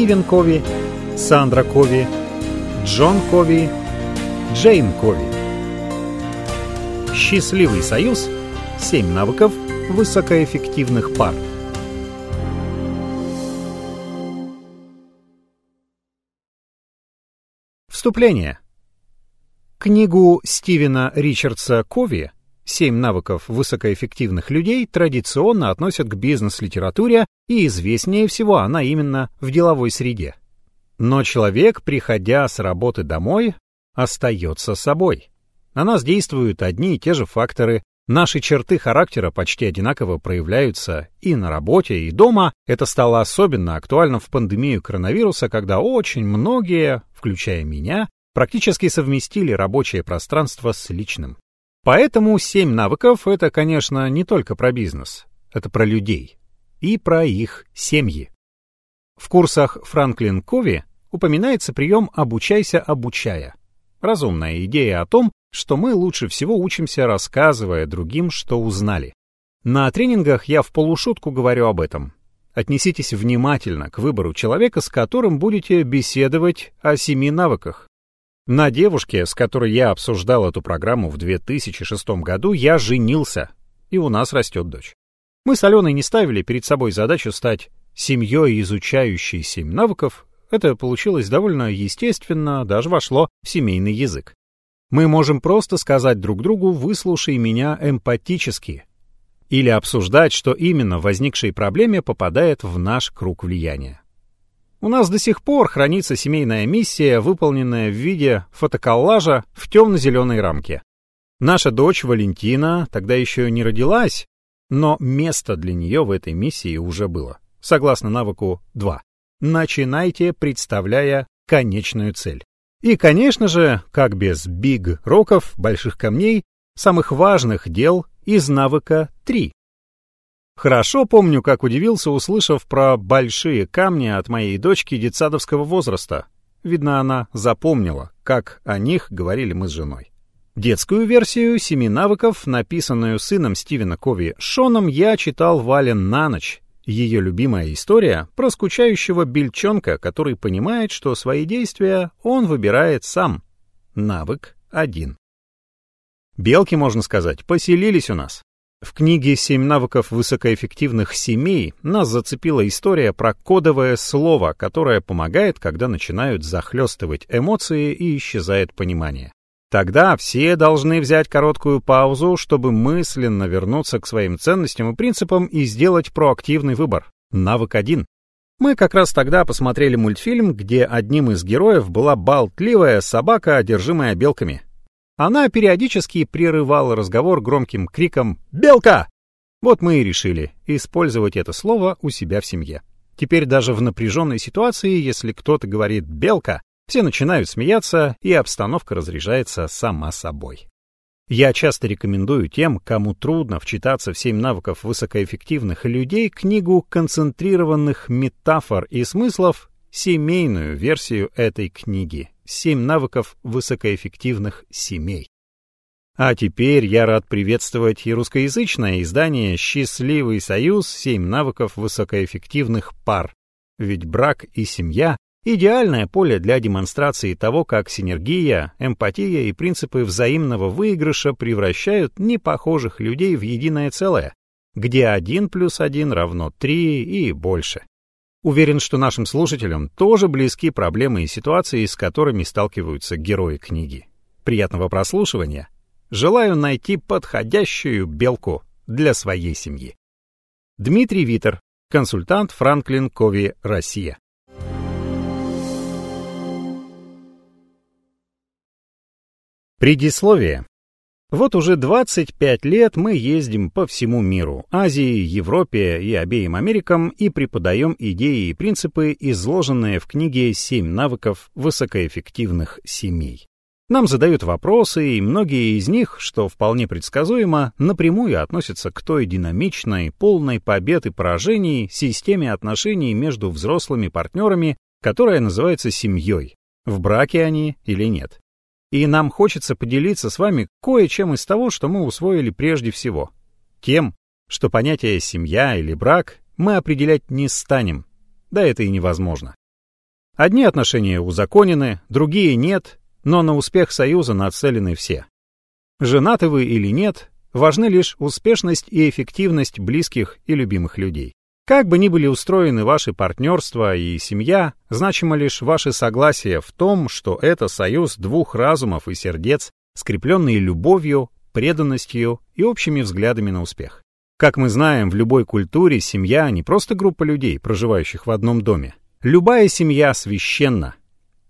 Стивен Кови, Сандра Кови, Джон Кови, Джейн Кови. Счастливый союз. 7 навыков высокоэффективных пар. Вступление. Книгу Стивена Ричардса Кови «Семь навыков высокоэффективных людей» традиционно относят к бизнес-литературе, и известнее всего она именно в деловой среде. Но человек, приходя с работы домой, остается собой. На нас действуют одни и те же факторы, наши черты характера почти одинаково проявляются и на работе, и дома. Это стало особенно актуально в пандемию коронавируса, когда очень многие, включая меня, практически совместили рабочее пространство с личным. Поэтому семь навыков — это, конечно, не только про бизнес, это про людей и про их семьи. В курсах Франклин Кови упоминается прием «обучайся, обучая». Разумная идея о том, что мы лучше всего учимся, рассказывая другим, что узнали. На тренингах я в полушутку говорю об этом. Отнеситесь внимательно к выбору человека, с которым будете беседовать о семи навыках. На девушке, с которой я обсуждал эту программу в 2006 году, я женился, и у нас растет дочь. Мы с Аленой не ставили перед собой задачу стать семьей, изучающей семь навыков. Это получилось довольно естественно, даже вошло в семейный язык. Мы можем просто сказать друг другу «выслушай меня эмпатически» или обсуждать, что именно возникшей проблеме попадает в наш круг влияния. У нас до сих пор хранится семейная миссия, выполненная в виде фотоколлажа в темно-зеленой рамке. Наша дочь Валентина тогда еще не родилась, но место для нее в этой миссии уже было. Согласно навыку 2. Начинайте, представляя конечную цель. И, конечно же, как без биг-роков, больших камней, самых важных дел из навыка 3. Хорошо помню, как удивился, услышав про большие камни от моей дочки детсадовского возраста. Видно, она запомнила, как о них говорили мы с женой. Детскую версию «Семи навыков», написанную сыном Стивена Кови Шоном, я читал Вален на ночь. Ее любимая история про скучающего бельчонка, который понимает, что свои действия он выбирает сам. Навык один. Белки, можно сказать, поселились у нас. В книге «Семь навыков высокоэффективных семей» нас зацепила история про кодовое слово, которое помогает, когда начинают захлестывать эмоции и исчезает понимание. Тогда все должны взять короткую паузу, чтобы мысленно вернуться к своим ценностям и принципам и сделать проактивный выбор. Навык один. Мы как раз тогда посмотрели мультфильм, где одним из героев была болтливая собака, одержимая белками. Она периодически прерывала разговор громким криком «Белка!». Вот мы и решили использовать это слово у себя в семье. Теперь даже в напряженной ситуации, если кто-то говорит «белка», все начинают смеяться, и обстановка разряжается сама собой. Я часто рекомендую тем, кому трудно вчитаться в семь навыков высокоэффективных людей, книгу концентрированных метафор и смыслов, семейную версию этой книги Семь навыков высокоэффективных семей. А теперь я рад приветствовать и русскоязычное издание «Счастливый союз. Семь навыков высокоэффективных пар». Ведь брак и семья — идеальное поле для демонстрации того, как синергия, эмпатия и принципы взаимного выигрыша превращают непохожих людей в единое целое, где один плюс один равно три и больше. Уверен, что нашим слушателям тоже близки проблемы и ситуации, с которыми сталкиваются герои книги. Приятного прослушивания. Желаю найти подходящую белку для своей семьи. Дмитрий Витер, консультант Франклин Кови, Россия. Предисловие. Вот уже 25 лет мы ездим по всему миру, Азии, Европе и обеим Америкам и преподаем идеи и принципы, изложенные в книге «Семь навыков высокоэффективных семей». Нам задают вопросы, и многие из них, что вполне предсказуемо, напрямую относятся к той динамичной, полной побед и поражений системе отношений между взрослыми партнерами, которая называется семьей. В браке они или нет. И нам хочется поделиться с вами кое-чем из того, что мы усвоили прежде всего. Тем, что понятие «семья» или «брак» мы определять не станем. Да это и невозможно. Одни отношения узаконены, другие нет, но на успех союза нацелены все. Женаты вы или нет, важны лишь успешность и эффективность близких и любимых людей. Как бы ни были устроены ваши партнерства и семья, значимо лишь ваше согласие в том, что это союз двух разумов и сердец, скрепленные любовью, преданностью и общими взглядами на успех. Как мы знаем, в любой культуре семья не просто группа людей, проживающих в одном доме. Любая семья священна.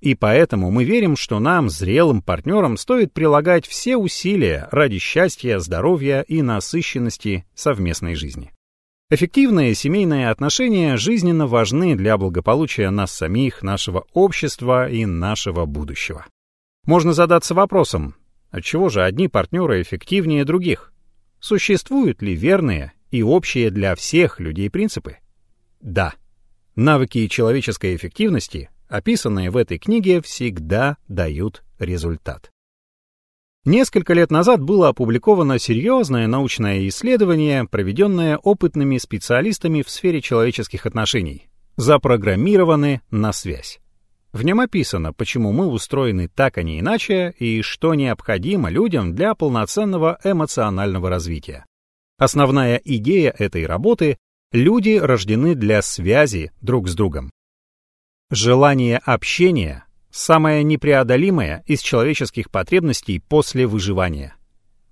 И поэтому мы верим, что нам, зрелым партнерам, стоит прилагать все усилия ради счастья, здоровья и насыщенности совместной жизни. Эффективные семейные отношения жизненно важны для благополучия нас самих, нашего общества и нашего будущего. Можно задаться вопросом, отчего же одни партнеры эффективнее других? Существуют ли верные и общие для всех людей принципы? Да. Навыки человеческой эффективности, описанные в этой книге, всегда дают результат. Несколько лет назад было опубликовано серьезное научное исследование, проведенное опытными специалистами в сфере человеческих отношений. Запрограммированы на связь. В нем описано, почему мы устроены так, а не иначе, и что необходимо людям для полноценного эмоционального развития. Основная идея этой работы — люди рождены для связи друг с другом. Желание общения самое непреодолимое из человеческих потребностей после выживания.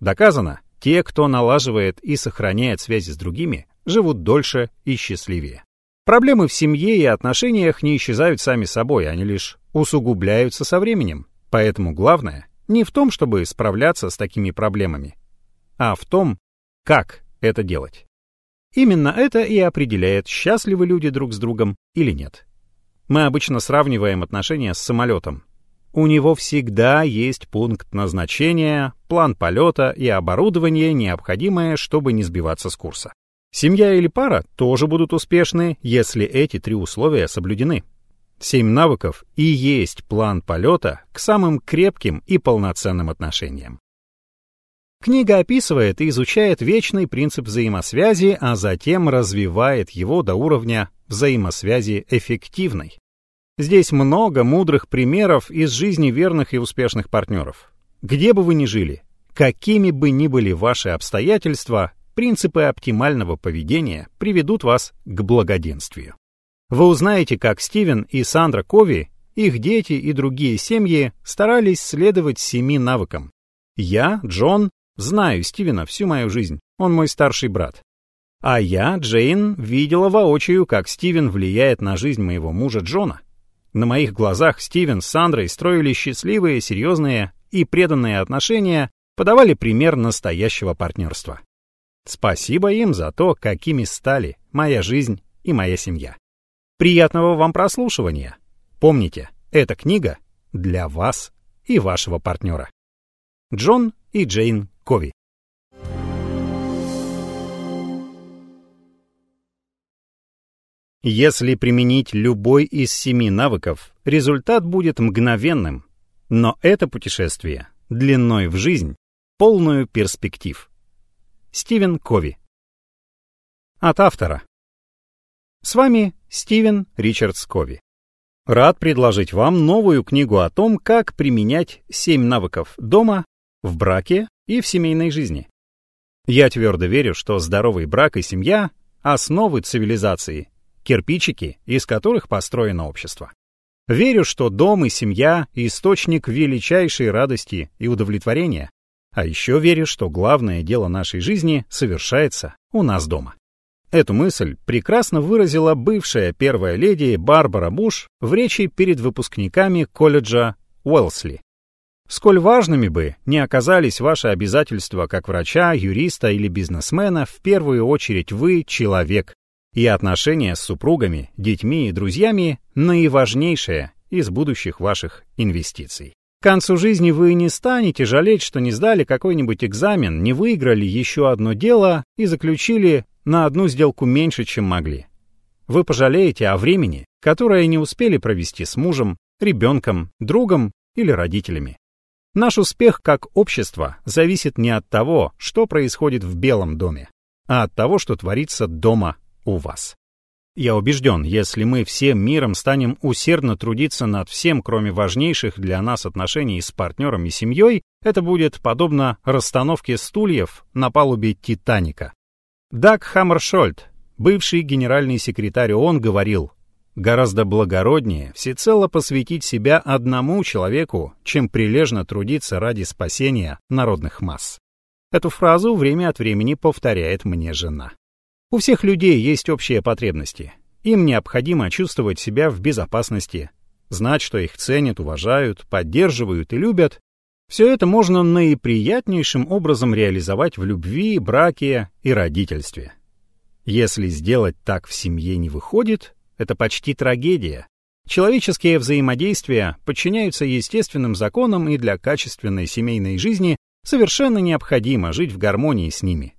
Доказано, те, кто налаживает и сохраняет связи с другими, живут дольше и счастливее. Проблемы в семье и отношениях не исчезают сами собой, они лишь усугубляются со временем. Поэтому главное не в том, чтобы справляться с такими проблемами, а в том, как это делать. Именно это и определяет, счастливы люди друг с другом или нет. Мы обычно сравниваем отношения с самолетом. У него всегда есть пункт назначения, план полета и оборудование, необходимое, чтобы не сбиваться с курса. Семья или пара тоже будут успешны, если эти три условия соблюдены. Семь навыков и есть план полета к самым крепким и полноценным отношениям. Книга описывает и изучает вечный принцип взаимосвязи, а затем развивает его до уровня взаимосвязи эффективной. Здесь много мудрых примеров из жизни верных и успешных партнеров. Где бы вы ни жили, какими бы ни были ваши обстоятельства, принципы оптимального поведения приведут вас к благоденствию. Вы узнаете, как Стивен и Сандра Кови, их дети и другие семьи старались следовать семи навыкам. Я, Джон, знаю Стивена всю мою жизнь, он мой старший брат. А я, Джейн, видела воочию, как Стивен влияет на жизнь моего мужа Джона. На моих глазах Стивен с Сандрой строили счастливые, серьезные и преданные отношения, подавали пример настоящего партнерства. Спасибо им за то, какими стали моя жизнь и моя семья. Приятного вам прослушивания. Помните, эта книга для вас и вашего партнера. Джон и Джейн Кови. Если применить любой из семи навыков, результат будет мгновенным. Но это путешествие длиной в жизнь, полную перспектив. Стивен Кови От автора С вами Стивен Ричардс Кови. Рад предложить вам новую книгу о том, как применять семь навыков дома, в браке и в семейной жизни. Я твердо верю, что здоровый брак и семья — основы цивилизации кирпичики, из которых построено общество. Верю, что дом и семья — источник величайшей радости и удовлетворения. А еще верю, что главное дело нашей жизни совершается у нас дома. Эту мысль прекрасно выразила бывшая первая леди Барбара Буш в речи перед выпускниками колледжа Уэлсли. Сколь важными бы не оказались ваши обязательства как врача, юриста или бизнесмена, в первую очередь вы — человек, и отношения с супругами, детьми и друзьями – наиважнейшее из будущих ваших инвестиций. К концу жизни вы не станете жалеть, что не сдали какой-нибудь экзамен, не выиграли еще одно дело и заключили на одну сделку меньше, чем могли. Вы пожалеете о времени, которое не успели провести с мужем, ребенком, другом или родителями. Наш успех как общество зависит не от того, что происходит в Белом доме, а от того, что творится дома у вас. Я убежден, если мы всем миром станем усердно трудиться над всем, кроме важнейших для нас отношений с партнером и семьей, это будет подобно расстановке стульев на палубе «Титаника». Даг Хаммершольд, бывший генеральный секретарь ООН, говорил, «Гораздо благороднее всецело посвятить себя одному человеку, чем прилежно трудиться ради спасения народных масс». Эту фразу время от времени повторяет мне жена. У всех людей есть общие потребности. Им необходимо чувствовать себя в безопасности, знать, что их ценят, уважают, поддерживают и любят. Все это можно наиприятнейшим образом реализовать в любви, браке и родительстве. Если сделать так в семье не выходит, это почти трагедия. Человеческие взаимодействия подчиняются естественным законам, и для качественной семейной жизни совершенно необходимо жить в гармонии с ними.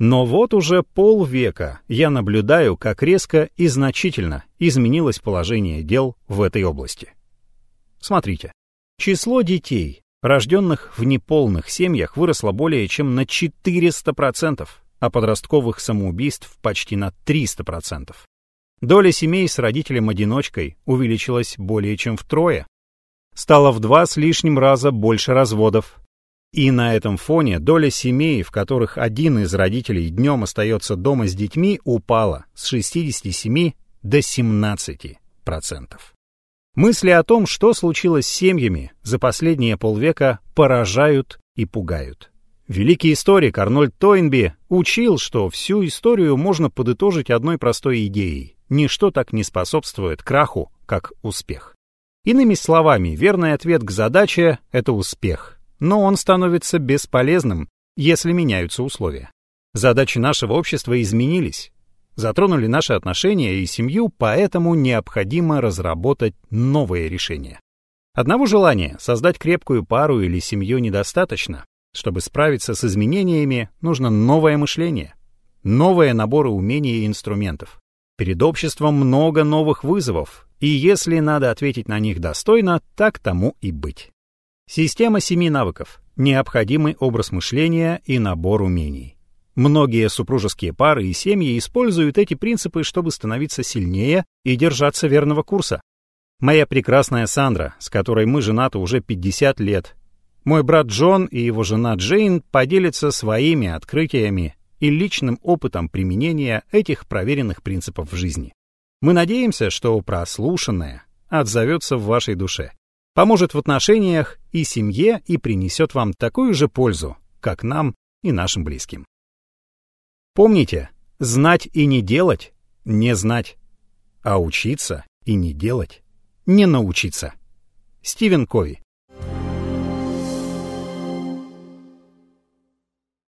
Но вот уже полвека я наблюдаю, как резко и значительно изменилось положение дел в этой области. Смотрите, число детей, рожденных в неполных семьях, выросло более чем на 400%, а подростковых самоубийств почти на 300%. Доля семей с родителем-одиночкой увеличилась более чем втрое. Стало в два с лишним раза больше разводов, и на этом фоне доля семей, в которых один из родителей днем остается дома с детьми, упала с 67 до 17%. Мысли о том, что случилось с семьями за последние полвека, поражают и пугают. Великий историк Арнольд Тойнби учил, что всю историю можно подытожить одной простой идеей. Ничто так не способствует краху, как успех. Иными словами, верный ответ к задаче — это успех но он становится бесполезным, если меняются условия. Задачи нашего общества изменились, затронули наши отношения и семью, поэтому необходимо разработать новые решения. Одного желания создать крепкую пару или семью недостаточно. Чтобы справиться с изменениями, нужно новое мышление, новые наборы умений и инструментов. Перед обществом много новых вызовов, и если надо ответить на них достойно, так тому и быть. Система семи навыков, необходимый образ мышления и набор умений. Многие супружеские пары и семьи используют эти принципы, чтобы становиться сильнее и держаться верного курса. Моя прекрасная Сандра, с которой мы женаты уже 50 лет. Мой брат Джон и его жена Джейн поделятся своими открытиями и личным опытом применения этих проверенных принципов в жизни. Мы надеемся, что прослушанное отзовется в вашей душе поможет в отношениях и семье и принесет вам такую же пользу, как нам и нашим близким. Помните, знать и не делать — не знать, а учиться и не делать — не научиться. Стивен Кови